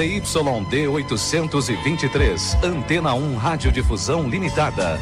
ZYD 823, Antena 1 Radiodifusão Limitada.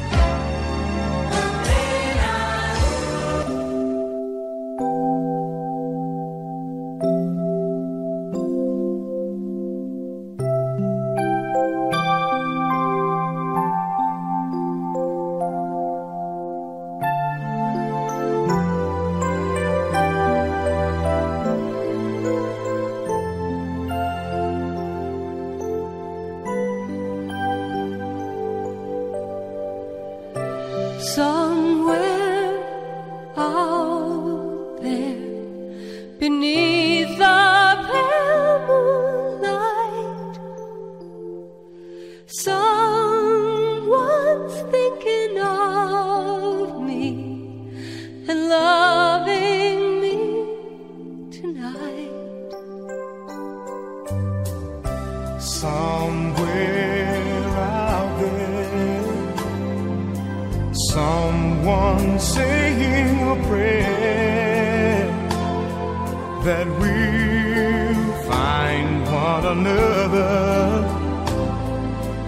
another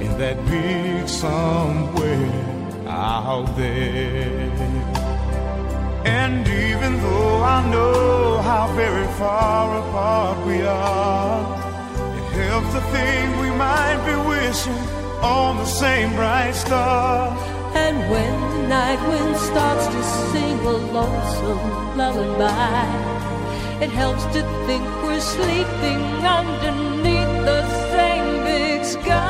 in that big somewhere out there. And even though I know how very far apart we are, it helps to think we might be wishing on the same bright star. And when the night wind starts to sing a lonesome lullaby. It helps to think we're sleeping underneath the same big sky.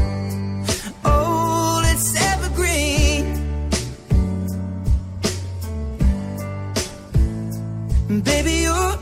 Baby, your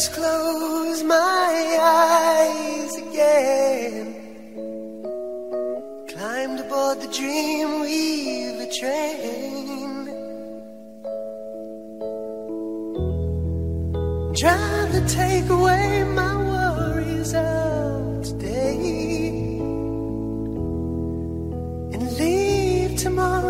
just close my eyes again. Climbed aboard the Dreamweaver train. Trying to take away my worries of today and leave tomorrow.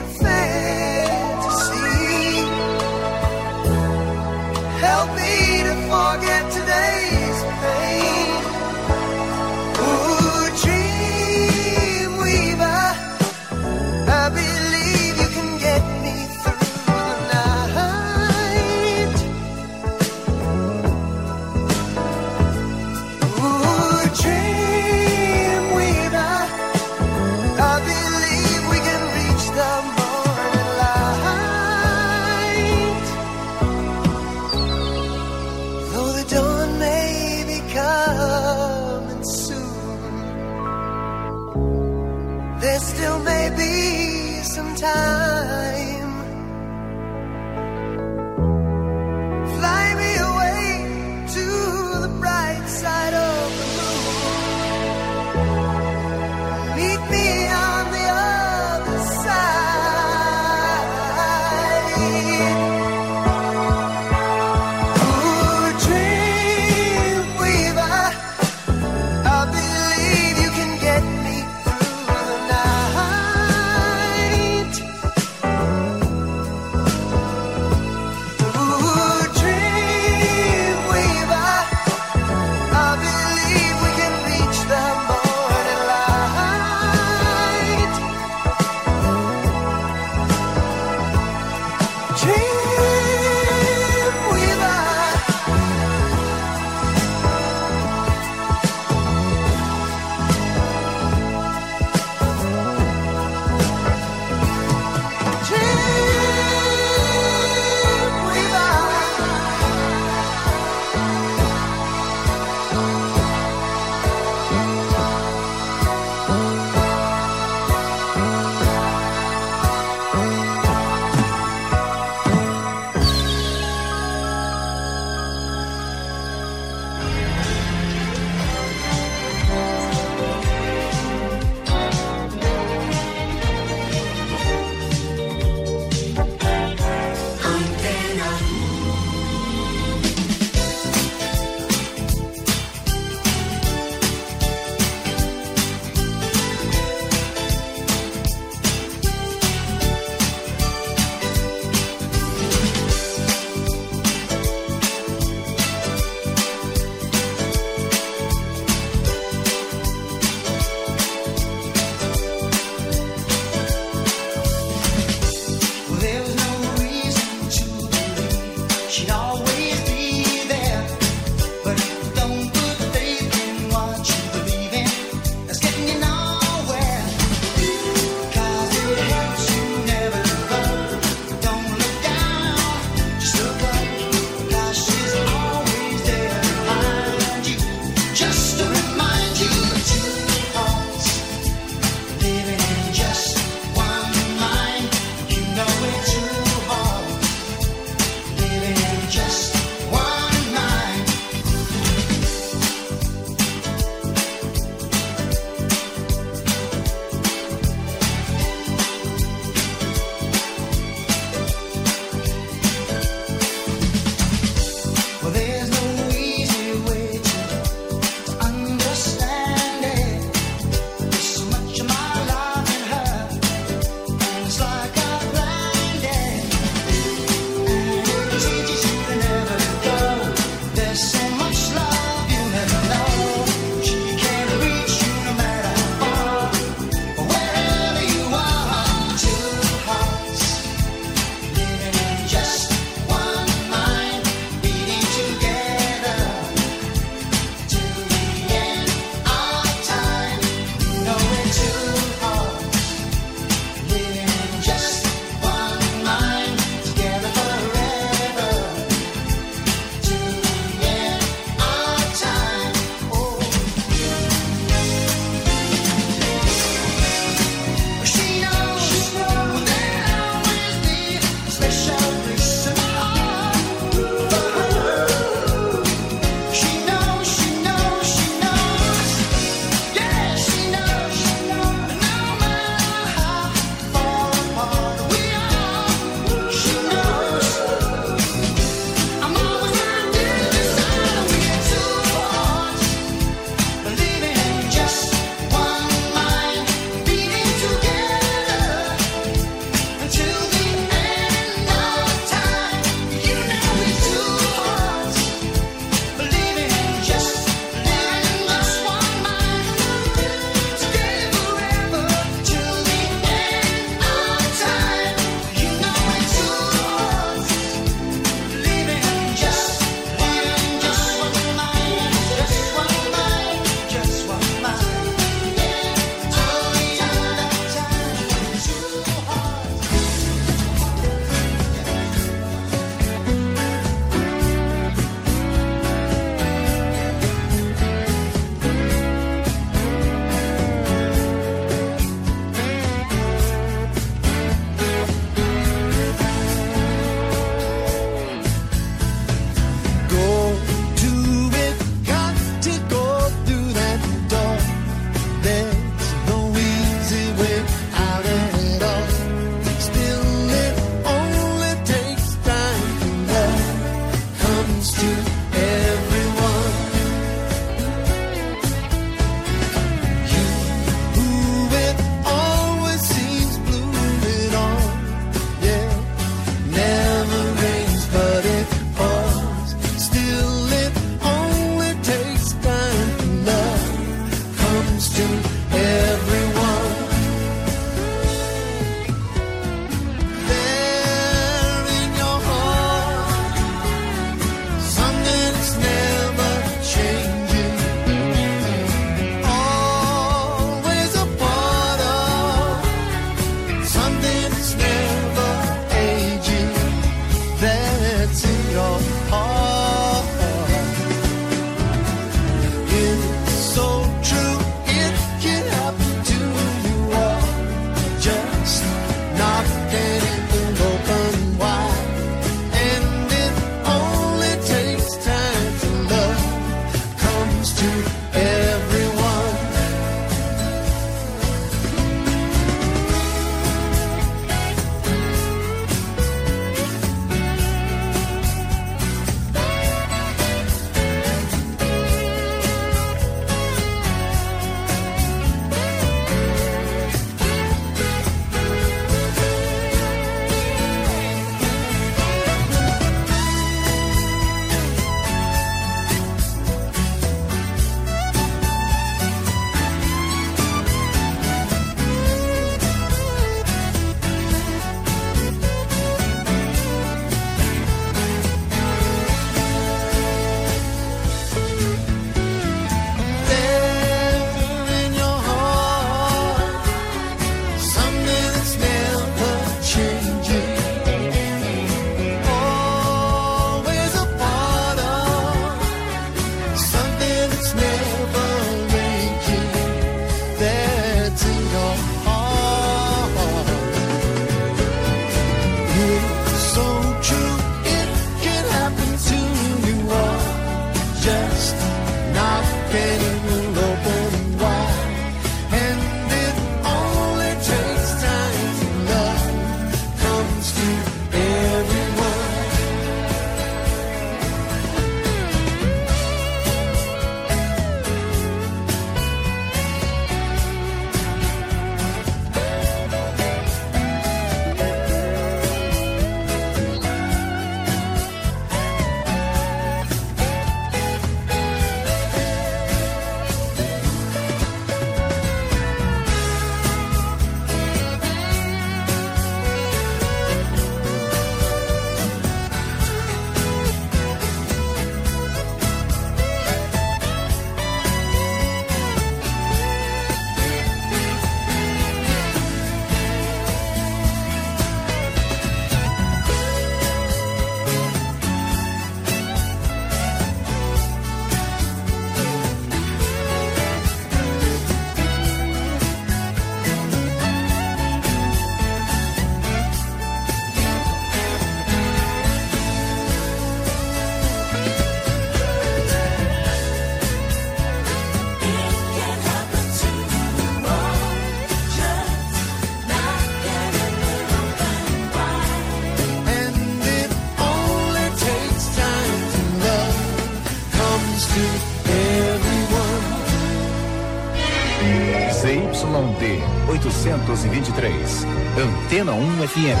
Antena 1 FM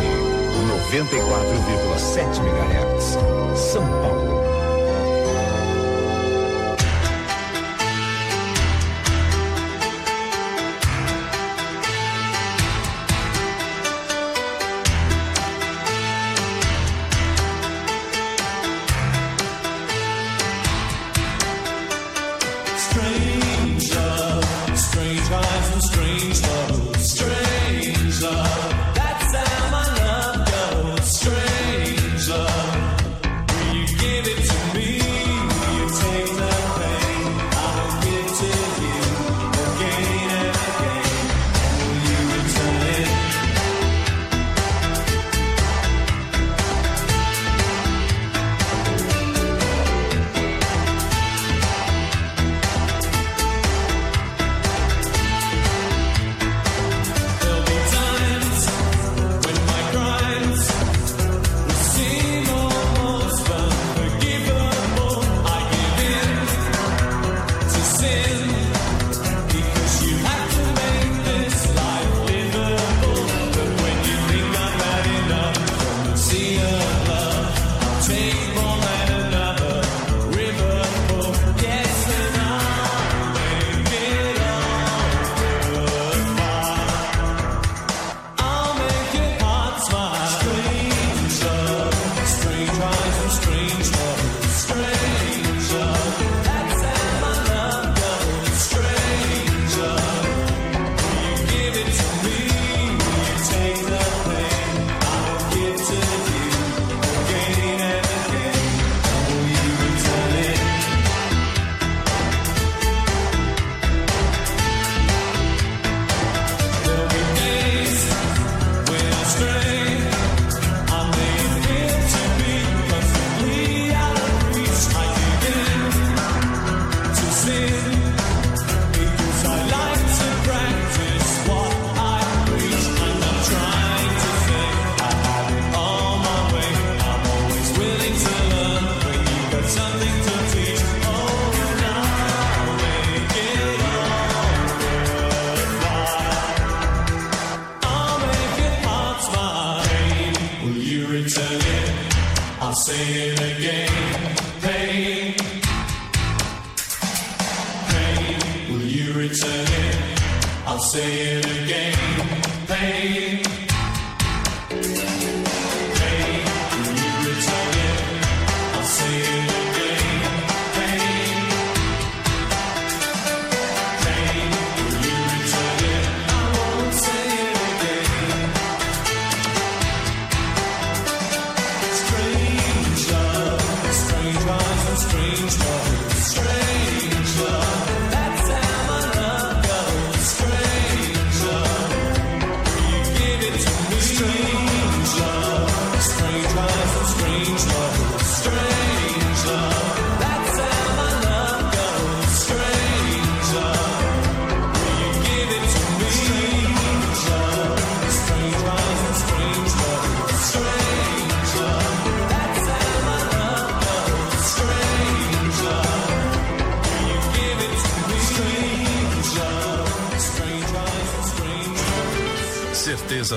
94,7 MHz. São Paulo.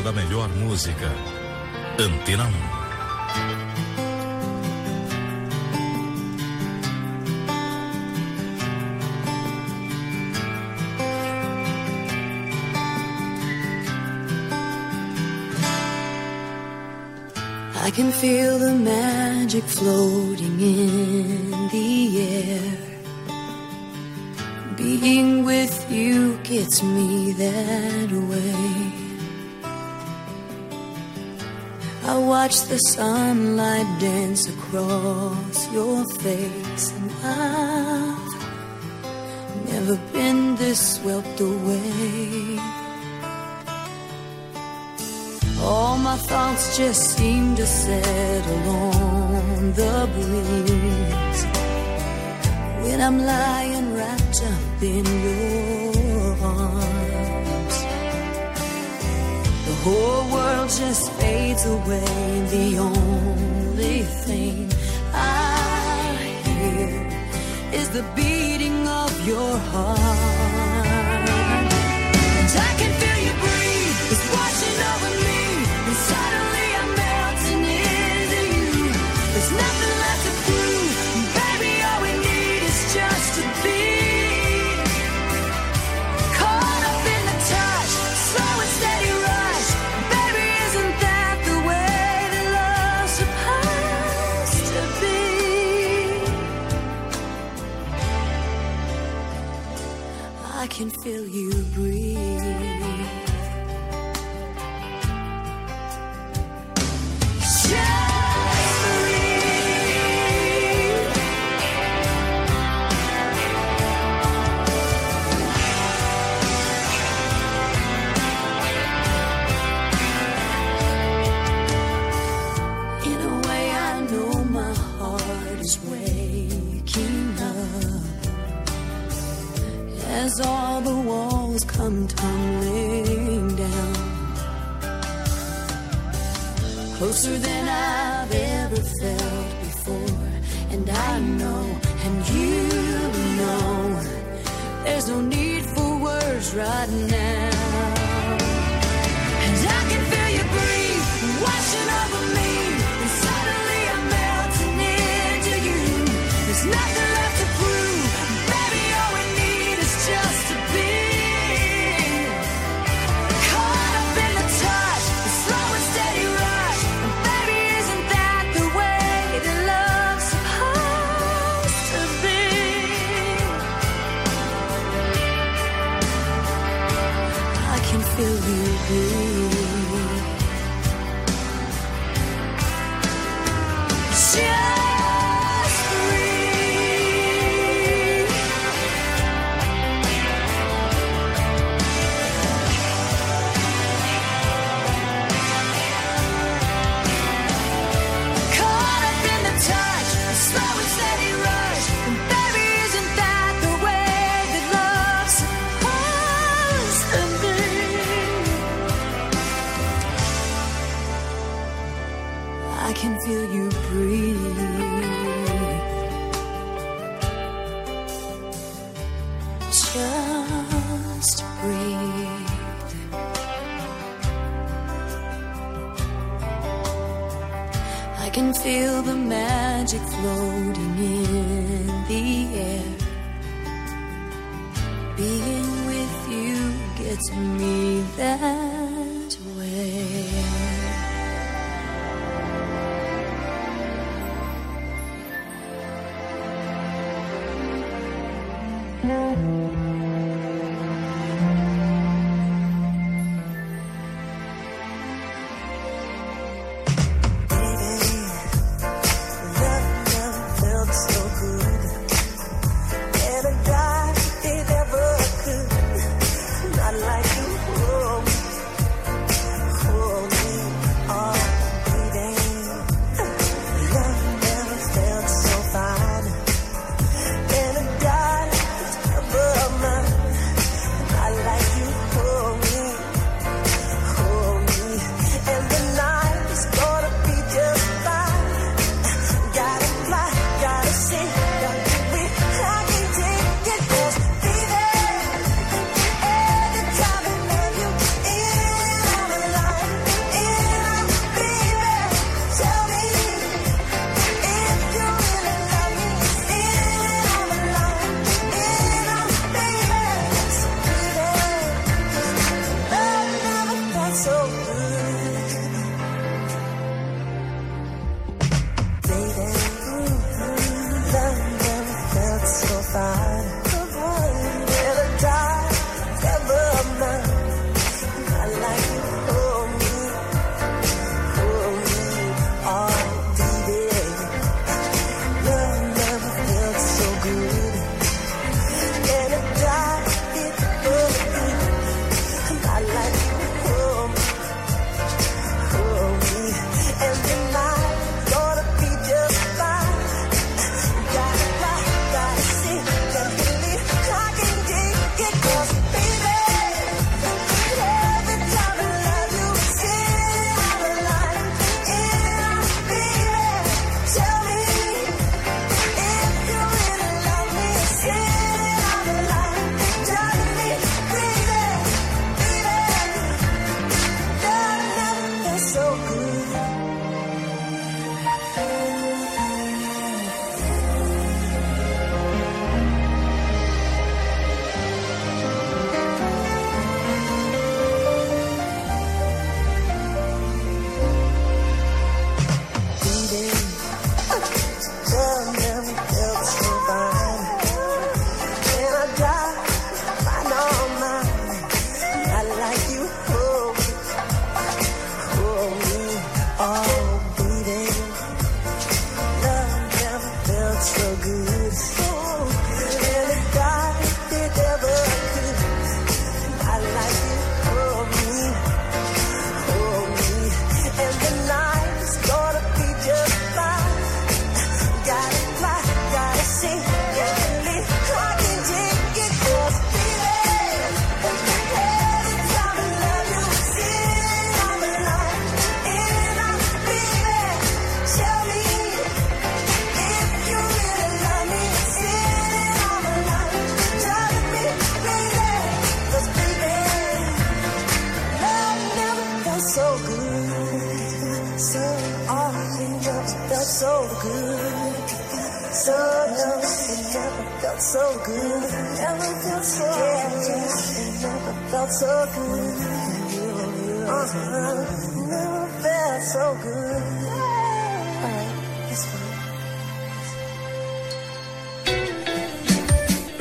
Da melhor música. Antena 1. I can feel the magic floating in the sunlight dance across your face, and I've never been this swept away. All my thoughts just seem to settle on the breeze when I'm lying wrapped up in your whole world just fades away. The only thing I hear is the beating of your heart. feel you breathe. come tumbling down. Closer than I've ever felt before. And I know, and you know, there's no need for words right now. can feel the magic floating in the air. Being with you gets me there.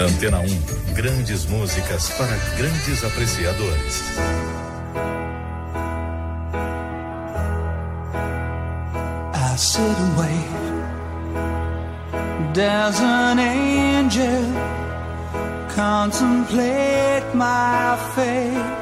Antena 1, grandes músicas para grandes apreciadores. I sit and wait. There's an angel contemplate my fate.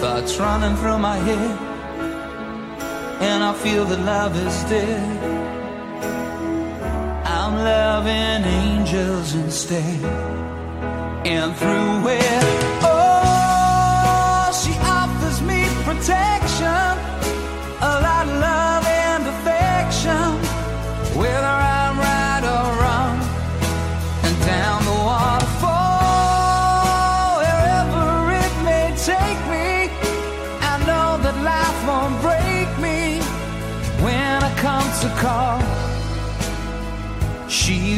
thoughts running through my head, and I feel that love is dead. I'm loving angels instead, and through it, oh, she offers me protection,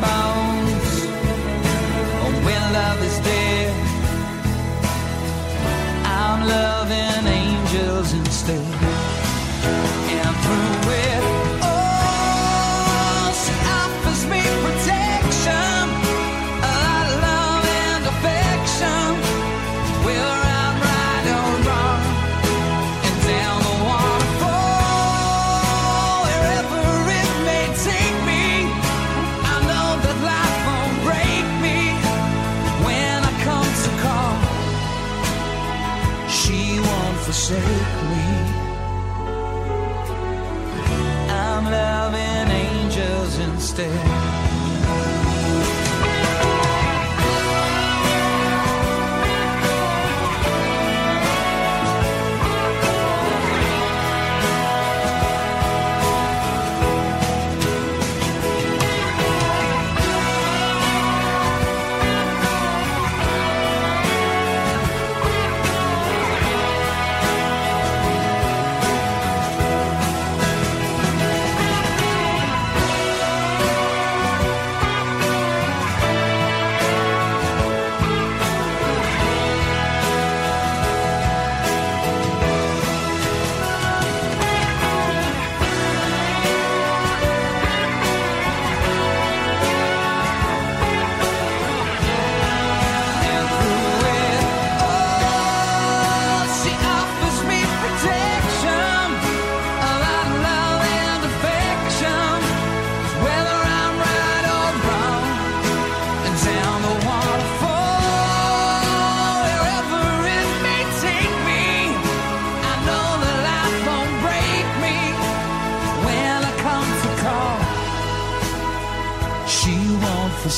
bones. Oh, when love is dead, I'm loving angels instead.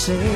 say.